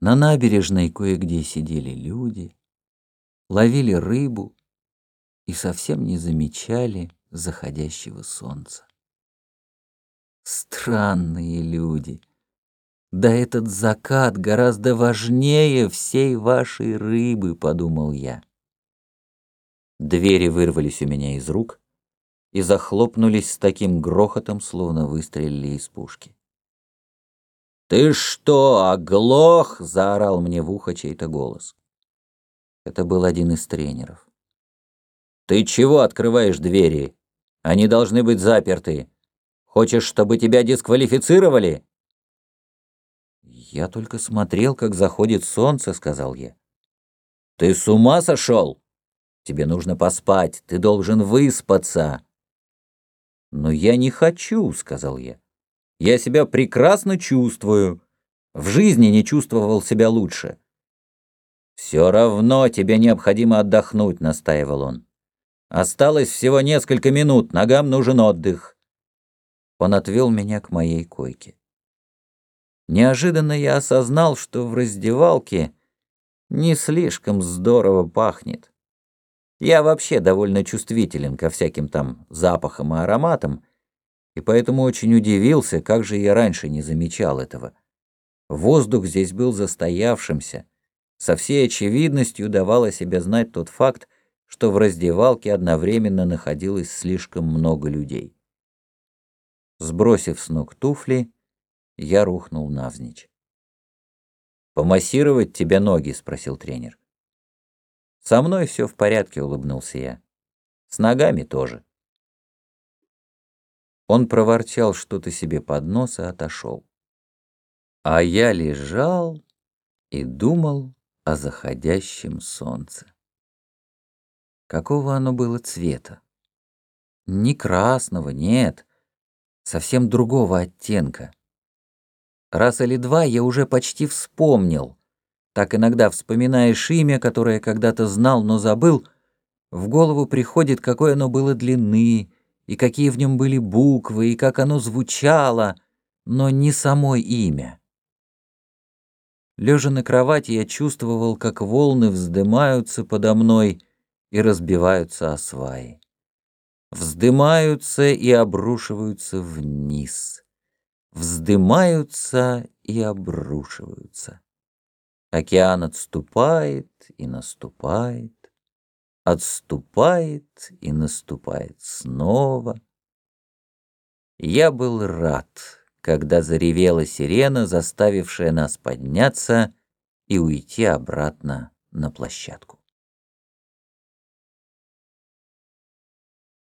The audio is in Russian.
На набережной кое-где сидели люди, ловили рыбу и совсем не замечали заходящего солнца. Странные люди. Да этот закат гораздо важнее всей вашей рыбы, подумал я. Двери вырвались у меня из рук и захлопнулись с таким грохотом, словно выстрелили из пушки. «Ты что, оглох?» — заорал мне в ухо чей-то голос. Это был один из тренеров. «Ты чего открываешь двери? Они должны быть заперты. Хочешь, чтобы тебя дисквалифицировали?» «Я только смотрел, как заходит солнце», — сказал я. «Ты с ума сошел? Тебе нужно поспать, ты должен выспаться». «Но я не хочу», — сказал я. «Я себя прекрасно чувствую. В жизни не чувствовал себя лучше». «Все равно тебе необходимо отдохнуть», — настаивал он. «Осталось всего несколько минут, ногам нужен отдых». Он отвел меня к моей койке. Неожиданно я осознал, что в раздевалке не слишком здорово пахнет. Я вообще довольно чувствителен ко всяким там запахам и ароматам, и поэтому очень удивился, как же я раньше не замечал этого. Воздух здесь был застоявшимся. Со всей очевидностью давал о себе знать тот факт, что в раздевалке одновременно находилось слишком много людей. Сбросив с ног туфли, я рухнул навзничь. «Помассировать тебе ноги?» — спросил тренер. «Со мной все в порядке», — улыбнулся я. «С ногами тоже». Он проворчал что-то себе под нос и отошел. А я лежал и думал о заходящем солнце. Какого оно было цвета? Не красного, нет, совсем другого оттенка. Раз или два я уже почти вспомнил. Так иногда вспоминаешь имя, которое когда-то знал, но забыл, в голову приходит, какой оно было длины, и какие в нем были буквы, и как оно звучало, но не само имя. Лежа на кровати, я чувствовал, как волны вздымаются подо мной и разбиваются о сваи. Вздымаются и обрушиваются вниз вздымаются и обрушиваются. Океан отступает и наступает, отступает и наступает снова. Я был рад, когда заревела сирена, заставившая нас подняться и уйти обратно на площадку.